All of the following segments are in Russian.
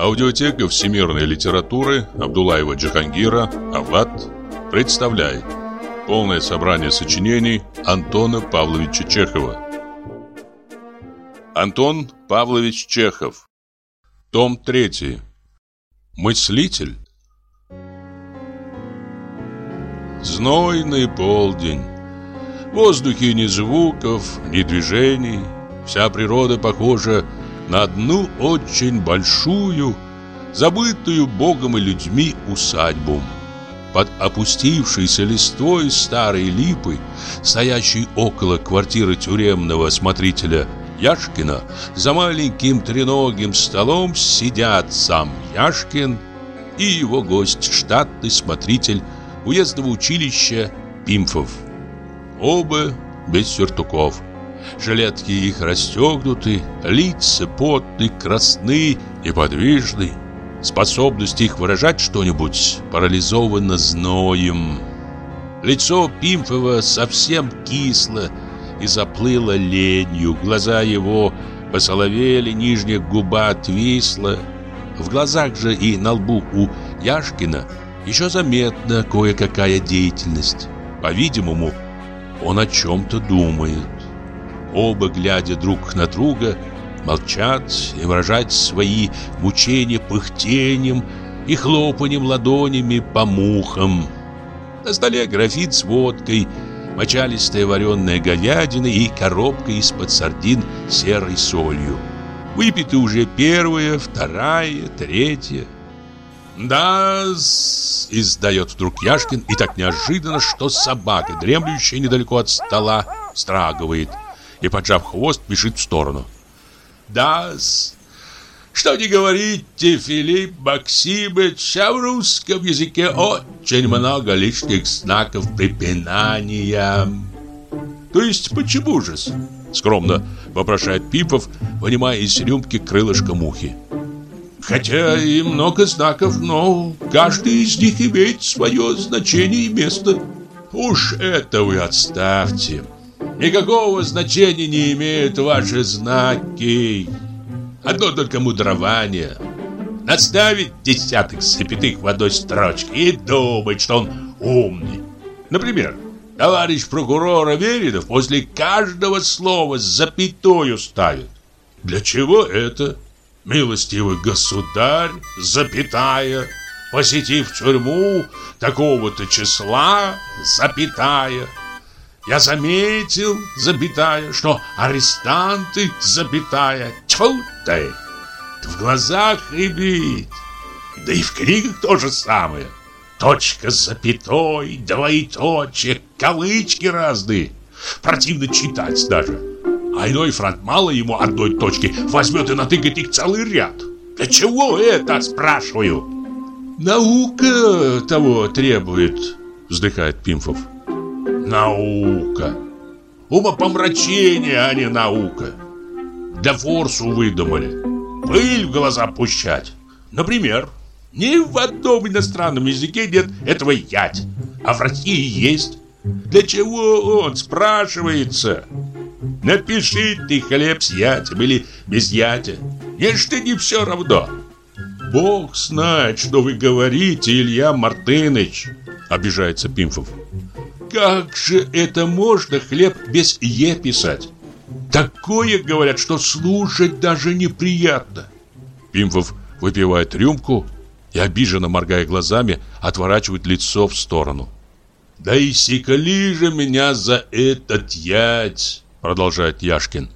Аудиотека всемирной литературы Абдулаева Джахангира «Авлад» представляет полное собрание сочинений Антона Павловича Чехова. Антон Павлович Чехов. Том 3. Мыслитель. Знойный полдень. В воздухе ни звуков, ни движений. Вся природа похожа на одну очень большую, забытую Богом и людьми усадьбу. Под опустившейся листвой старой липы, стоящей около квартиры тюремного смотрителя Яшкина, за маленьким треногим столом сидят сам Яшкин и его гость, штатный смотритель уездного училища Пимфов. Оба без сюртуков. Жилетки их расстегнуты, лица потны, красны, неподвижны. Способность их выражать что-нибудь парализована зноем. Лицо Пимфова совсем кисло и заплыло ленью. Глаза его посоловели, нижняя губа отвисла. В глазах же и на лбу у Яшкина еще заметна кое-какая деятельность. По-видимому, он о чем-то думает. Оба, глядя друг на друга, молчат и выражают свои мучения пыхтением и хлопанием ладонями по мухам. На столе графин с водкой, мочалистая вареная говядина и коробка из-под сардин серой солью. Выпиты уже первая, вторая, третья. да издает вдруг Яшкин и так неожиданно, что собака, дремлющая недалеко от стола, страгивает и, поджав хвост, бежит в сторону. да Что не говорите, Филипп Максимович, а в русском языке очень много лишних знаков препинания. То есть почему же Скромно вопрошает Пипов, вынимая из рюмки крылышко мухи. Хотя и много знаков, но каждый из них имеет свое значение и место. Уж это вы отставьте. Никакого значения не имеют ваши знаки. Одно только мудрование. Наставить десяток запятых в одной строчке и думать, что он умный. Например, товарищ прокурор Аверинов после каждого слова запятую ставит. Для чего это? Милостивый государь, запятая, посетив тюрьму такого-то числа, запятая, я заметил, запятая, что арестанты, запятая, тьфу ты, в глазах рябит. Да и в книгах то же самое. Точка с запятой, двоеточие, кавычки разные. Противно читать даже. А иной франт мало ему одной точки, возьмет и натыкает их целый ряд. Для чего это, спрашиваю? Наука того требует, вздыхает Пимфов. Наука. Умопомрачение, а не наука. Для форсу выдумали. Пыль в глаза пущать. Например, ни в одном иностранном языке нет этого ять. А в России есть. Для чего он, спрашивается? Напиши ты хлеб с ятем или без ятя. Нечто не все равно. Бог знает, что вы говорите, Илья Мартыныч, обижается Пимфов. Как же это можно хлеб без «е» писать? Такое, говорят, что слушать даже неприятно. Пимфов выпивает рюмку и, обиженно моргая глазами, отворачивает лицо в сторону. «Да и секали же меня за этот ять!» Продолжает Яшкин.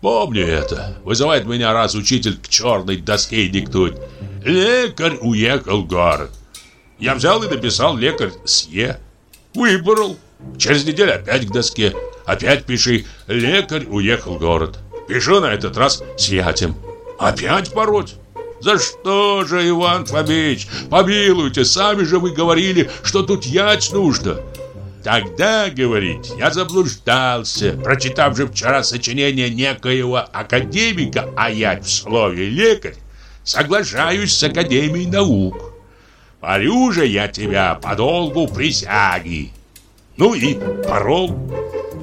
«Помню это. Вызывает меня раз учитель к черной доске диктует. Лекарь уехал в город. Я взял и написал лекарь с «е». Выбрал. Через неделю опять к доске. Опять пиши «Лекарь уехал в город». Пишу на этот раз с ятем. Опять пороть. За что же, Иван Фомич? Помилуйте, сами же вы говорили, что тут ять нужно. Тогда, говорить, я заблуждался, прочитав же вчера сочинение некоего академика, а я в слове «лекарь» соглашаюсь с Академией наук. Парю же я тебя по долгу присяги. Ну и порол.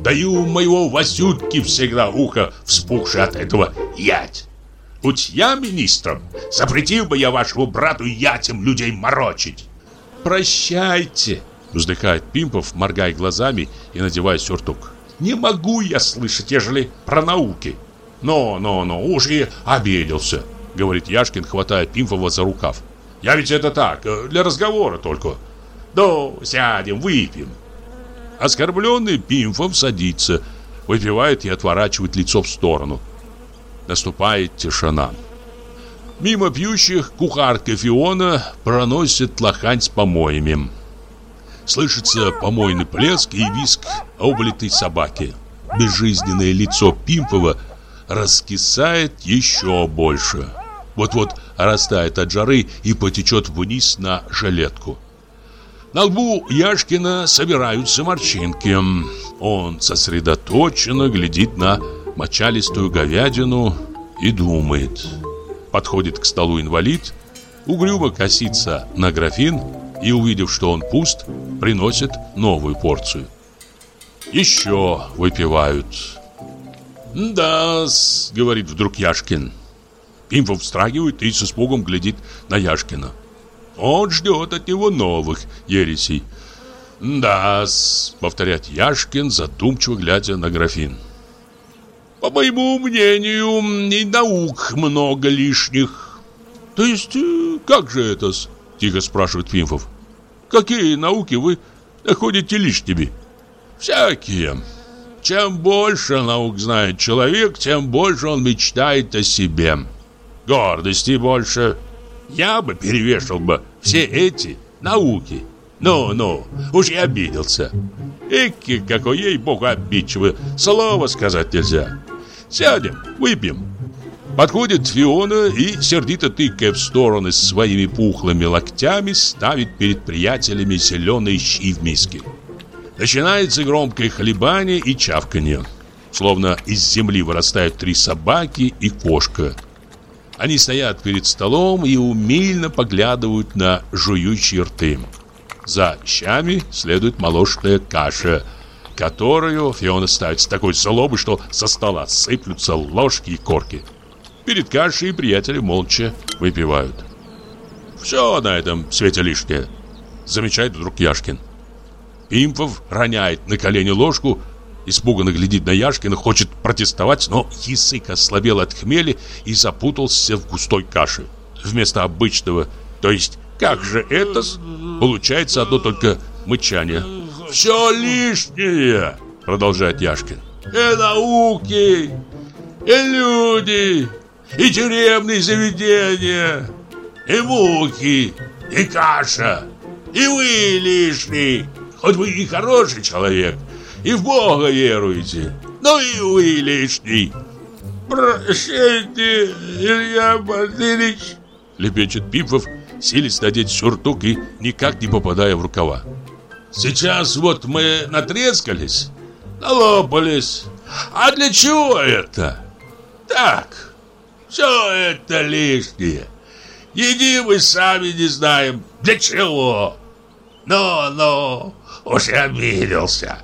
Даю моего Васютки всегда ухо вспухшее от этого ять. Будь я министром, запретил бы я вашему брату ятем людей морочить. Прощайте, вздыхает Пимпов, моргая глазами и надевая сюртук. Не могу я слышать, ежели про науки. Но, но, но, уж и обиделся, говорит Яшкин, хватая Пимпова за рукав. Я ведь это так, э, для разговора только. Ну, сядем, выпьем. Оскорбленный Пимфом садится, выпивает и отворачивает лицо в сторону. Наступает тишина. Мимо пьющих кухарка Фиона проносит лохань с помоями. Слышится помойный плеск и виск облитой собаки. Безжизненное лицо Пимпова раскисает еще больше. Вот-вот растает от жары и потечет вниз на жилетку. На лбу Яшкина собираются морщинки. Он сосредоточенно глядит на мочалистую говядину и думает. Подходит к столу инвалид, угрюмо косится на графин и, увидев, что он пуст, приносит новую порцию. Еще выпивают. да говорит вдруг Яшкин. Пимфов встрагивает и с испугом глядит на Яшкина. Он ждет от него новых ересей. да повторяет Яшкин, задумчиво глядя на графин. По моему мнению, и наук много лишних. То есть, э, как же это? Тихо спрашивает Пимфов. Какие науки вы находите лишними? Всякие. Чем больше наук знает человек, тем больше он мечтает о себе. Гордости больше. Я бы перевешал бы все эти науки. Ну-ну, уж я обиделся. Эки, какой ей-богу обидчивый, слова сказать нельзя. Сядем, выпьем. Подходит Фиона и, сердито тыкая в стороны своими пухлыми локтями, ставит перед приятелями зеленые щи в миске. Начинается громкое хлебание и чавканье. Словно из земли вырастают три собаки и кошка. Они стоят перед столом и умильно поглядывают на жующие рты. За щами следует молочная каша – которую Фиона ставит с такой злобой, что со стола сыплются ложки и корки. Перед кашей приятели молча выпивают. «Все на этом свете лишнее», — замечает вдруг Яшкин. Пимфов роняет на колени ложку, испуганно глядит на Яшкина, хочет протестовать, но язык ослабел от хмели и запутался в густой каше. Вместо обычного, то есть как же это, получается одно только мычание все лишнее, продолжает Яшкин. И науки, и люди, и тюремные заведения, и муки, и каша, и вы лишний. Хоть вы и хороший человек, и в Бога веруете, но и вы лишний. Прощайте, Илья Васильевич, лепечет Пипов, силясь надеть сюртук и никак не попадая в рукава. Сейчас вот мы натрескались, налопались. А для чего это? Так, все это лишнее. Еди мы сами не знаем, для чего. Но-но, уж я обиделся.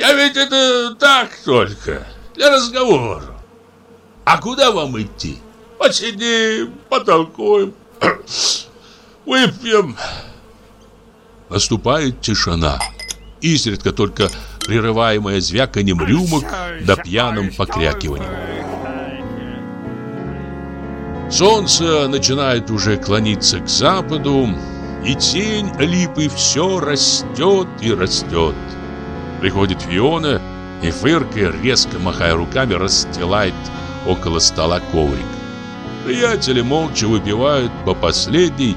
Я ведь это так только, для разговора. А куда вам идти? Посидим, потолкуем, выпьем. Наступает тишина. Изредка только прерываемая звяканием рюмок да пьяным покрякиванием. Солнце начинает уже клониться к западу, и тень липы все растет и растет. Приходит Фиона и, фыркая, резко махая руками, расстилает около стола коврик. Приятели молча выпивают по последней,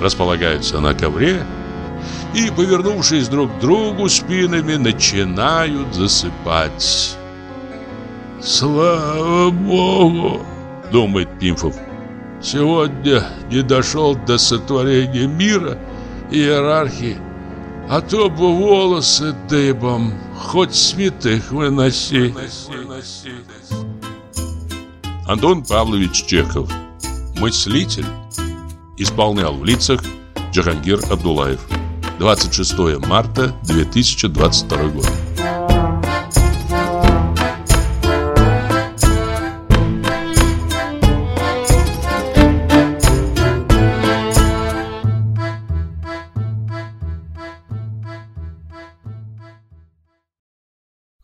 располагаются на ковре и, повернувшись друг к другу спинами, начинают засыпать. «Слава Богу!» — думает Пимфов. «Сегодня не дошел до сотворения мира и иерархии, а то бы волосы дыбом, хоть святых выноси». Антон Павлович Чехов Мыслитель Исполнял в лицах Джахангир Абдулаев 26 марта 2022 год.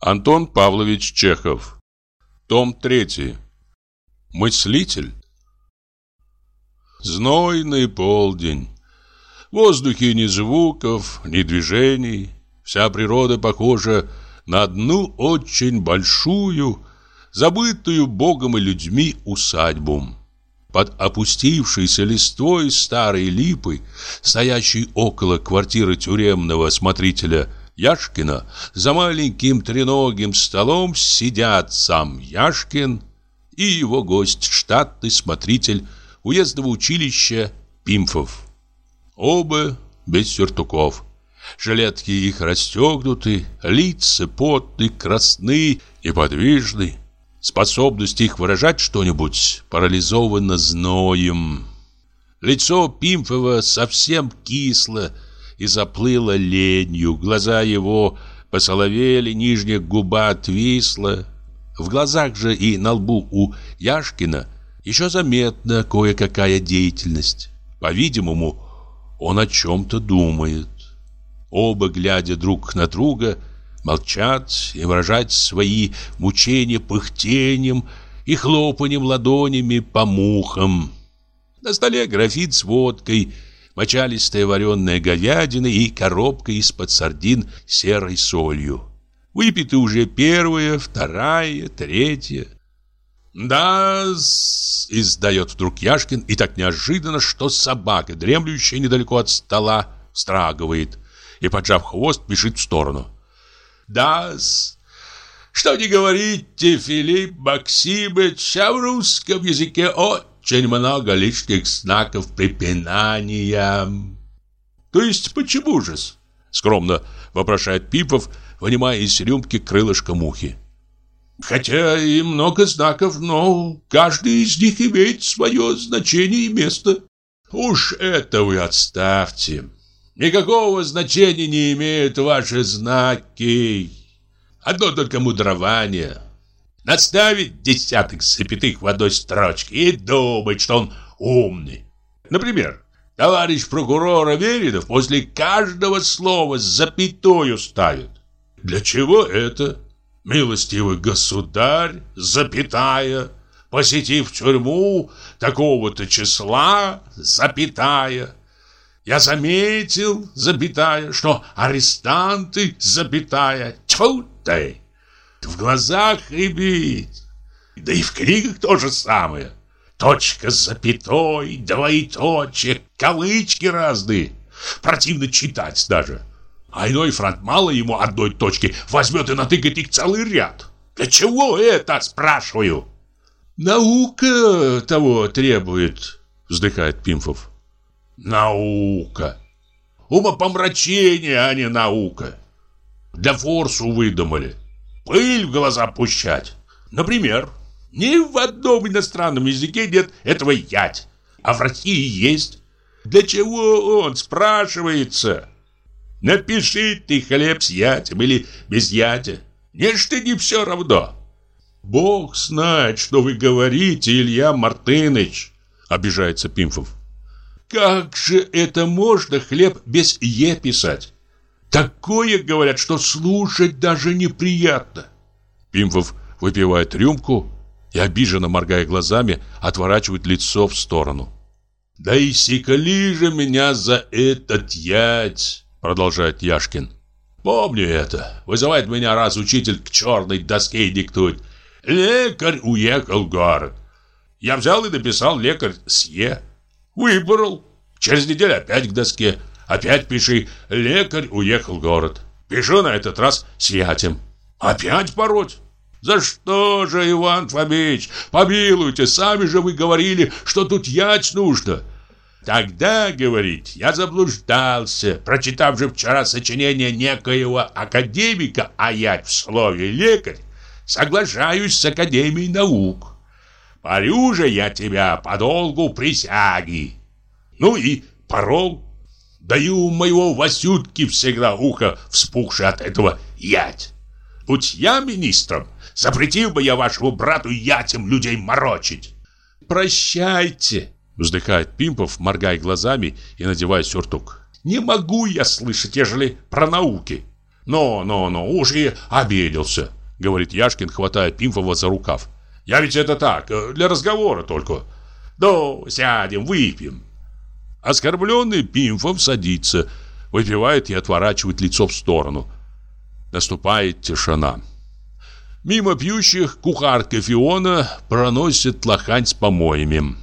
Антон Павлович Чехов. Том 3. Мыслитель. Знойный полдень. В воздухе ни звуков, ни движений. Вся природа похожа на одну очень большую, забытую Богом и людьми усадьбу. Под опустившейся листвой старой липы, стоящей около квартиры тюремного смотрителя Яшкина, за маленьким треногим столом сидят сам Яшкин и его гость, штатный смотритель уездного училища Пимфов. Оба без сюртуков. Жилетки их расстегнуты, лица потны, красны, неподвижны. Способность их выражать что-нибудь парализована зноем. Лицо Пимфова совсем кисло и заплыло ленью. Глаза его посоловели, нижняя губа отвисла. В глазах же и на лбу у Яшкина еще заметна кое-какая деятельность. По-видимому, он о чем-то думает. Оба, глядя друг на друга, молчат и выражают свои мучения пыхтением и хлопанием ладонями по мухам. На столе графин с водкой, мочалистая вареная говядина и коробка из-под сардин серой солью. Выпиты уже первая, вторая, третья. да издает вдруг Яшкин, и так неожиданно, что собака, дремлющая недалеко от стола, страгивает и, поджав хвост, бежит в сторону. да что не говорите, Филипп Максимович, а в русском языке очень много лишних знаков препинания. То есть почему же Скромно вопрошает Пипов, вынимая из рюмки крылышко мухи. Хотя и много знаков, но каждый из них имеет свое значение и место. Уж это вы отставьте. Никакого значения не имеют ваши знаки. Одно только мудрование. Наставить десяток запятых в одной строчке и думать, что он умный. Например, товарищ прокурор Аверинов после каждого слова запятую ставит. Для чего это? Милостивый государь, запятая, посетив тюрьму такого-то числа, запятая, я заметил, запятая, что арестанты, запятая, тьфу ты, в глазах рябит. Да и в книгах то же самое. Точка с запятой, двоеточие, кавычки разные. Противно читать даже. А иной франт мало ему одной точки, возьмет и натыкает их целый ряд. Для чего это, спрашиваю? Наука того требует, вздыхает Пимфов. Наука. Умопомрачение, а не наука. Для форсу выдумали. Пыль в глаза пущать. Например, ни в одном иностранном языке нет этого ять. А в России есть. Для чего он, спрашивается? Напиши ты хлеб с ятем или без ятя. Нечто не все равно. Бог знает, что вы говорите, Илья Мартыныч, обижается Пимфов. Как же это можно хлеб без «е» писать? Такое, говорят, что слушать даже неприятно. Пимфов выпивает рюмку и, обиженно моргая глазами, отворачивает лицо в сторону. «Да и секали же меня за этот ять!» Продолжает Яшкин. «Помню это. Вызывает меня раз учитель к черной доске и диктует. Лекарь уехал в город. Я взял и написал лекарь с «е». Выбрал. Через неделю опять к доске. Опять пиши «Лекарь уехал в город». Пишу на этот раз с ятем. Опять пороть. За что же, Иван Фомич? Помилуйте, сами же вы говорили, что тут ять нужно. Тогда, говорить, я заблуждался, прочитав же вчера сочинение некоего академика, а я в слове «лекарь» соглашаюсь с Академией наук. Парю же я тебя по долгу присяги. Ну и порол. Даю моего Васютки всегда ухо вспухшее от этого ять. Будь я министром, запретил бы я вашему брату ятем людей морочить. Прощайте, вздыхает Пимпов, моргая глазами и надевая сюртук. Не могу я слышать, ежели про науки. Но, но, но, уж и обиделся. говорит Яшкин, хватая Пимфова за рукав. «Я ведь это так, для разговора только. Ну, сядем, выпьем». Оскорбленный Пимфов садится, выпивает и отворачивает лицо в сторону. Наступает тишина. Мимо пьющих кухарка Фиона проносит лохань с помоями.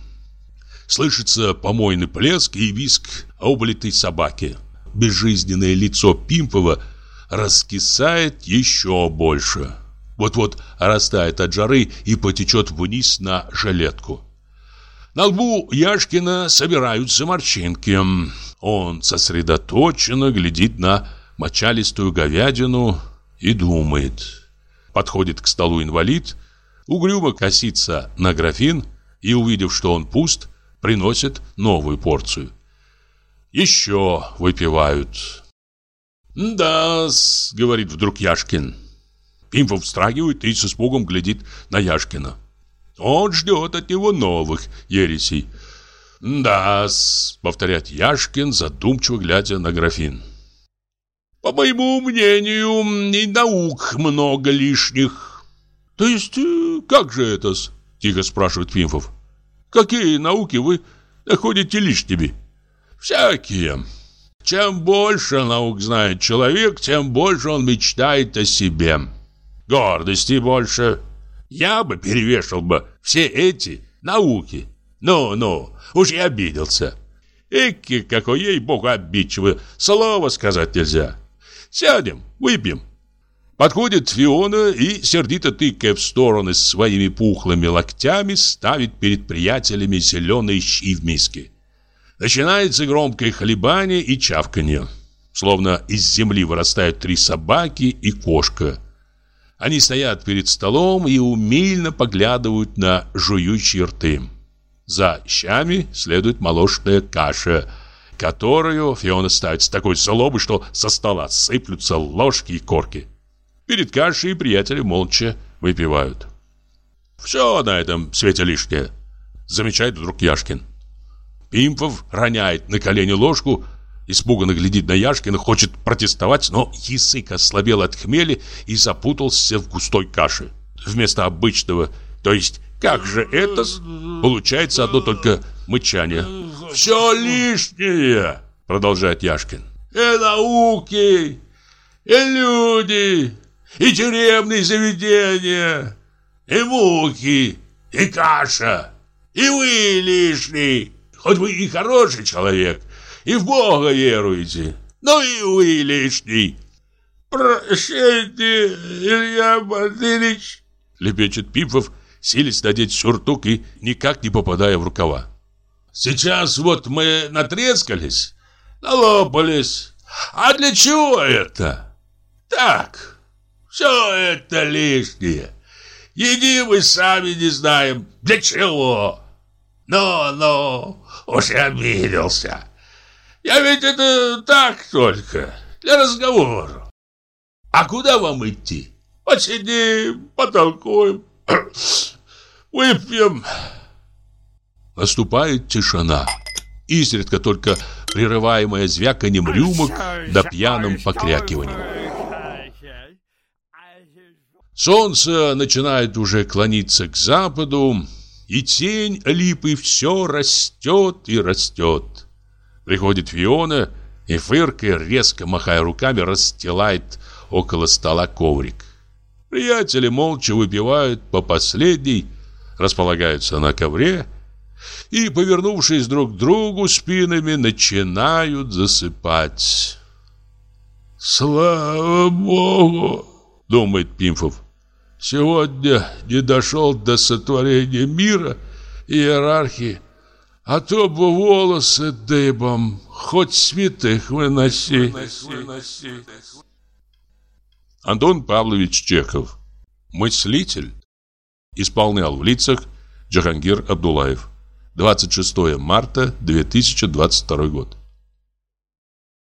Слышится помойный плеск и виск облитой собаки. Безжизненное лицо Пимпова раскисает еще больше. Вот-вот растает от жары и потечет вниз на жилетку. На лбу Яшкина собираются морщинки. Он сосредоточенно глядит на мочалистую говядину и думает. Подходит к столу инвалид, угрюмо косится на графин и, увидев, что он пуст, приносит новую порцию. Еще выпивают. «Да-с», — говорит вдруг Яшкин. Пимфов встрагивает и с испугом глядит на Яшкина. Он ждет от него новых ересей. «Да-с», — повторяет Яшкин, задумчиво глядя на графин. «По моему мнению, и наук много лишних». «То есть, э, как же это-с?» — тихо спрашивает Пимфов. Какие науки вы находите лишними? Всякие. Чем больше наук знает человек, тем больше он мечтает о себе. Гордости больше. Я бы перевешал бы все эти науки. Ну-ну, уж я обиделся. Эки, какой ей-богу обидчивый, слова сказать нельзя. Сядем, выпьем. Подходит Фиона и, сердито тыкая в стороны своими пухлыми локтями, ставит перед приятелями зеленые щи в миске. Начинается громкое хлебание и чавканье. Словно из земли вырастают три собаки и кошка. Они стоят перед столом и умильно поглядывают на жующие рты. За щами следует молочная каша, которую Фиона ставит с такой злобой, что со стола сыплются ложки и корки. Перед кашей приятели молча выпивают. «Все на этом свете лишнее», — замечает вдруг Яшкин. Пимпов роняет на колени ложку, испуганно глядит на Яшкина, хочет протестовать, но язык ослабел от хмели и запутался в густой каше. Вместо обычного, то есть как же это, получается одно только мычание. «Все лишнее», — продолжает Яшкин. «И науки, и люди, и тюремные заведения, и муки, и каша, и вы лишний. Хоть вы и хороший человек, и в Бога веруете, но и вы лишний. «Прощайте, Илья Батырич!» — лепечет Пипов, силясь надеть сюртук и никак не попадая в рукава. «Сейчас вот мы натрескались, налопались. А для чего это? Так, все это лишнее. Еди мы сами не знаем, для чего. Ну-ну, уж обиделся. Я ведь это так только, для разговора. А куда вам идти? Посидим, потолкуем, выпьем. Наступает тишина. Изредка только прерываемая звяканием рюмок да пьяным покрякиванием. Солнце начинает уже клониться к западу, и тень липы все растет и растет. Приходит Фиона и, фыркая, резко махая руками, расстилает около стола коврик. Приятели молча выпивают по последней, располагаются на ковре и, повернувшись друг к другу спинами, начинают засыпать. «Слава Богу!» — думает Пимфов. Сегодня не дошел до сотворения мира и иерархии, а то бы волосы дыбом, хоть святых выноси. Антон Павлович Чехов, мыслитель, исполнял в лицах Джахангир Абдулаев. 26 марта 2022 год.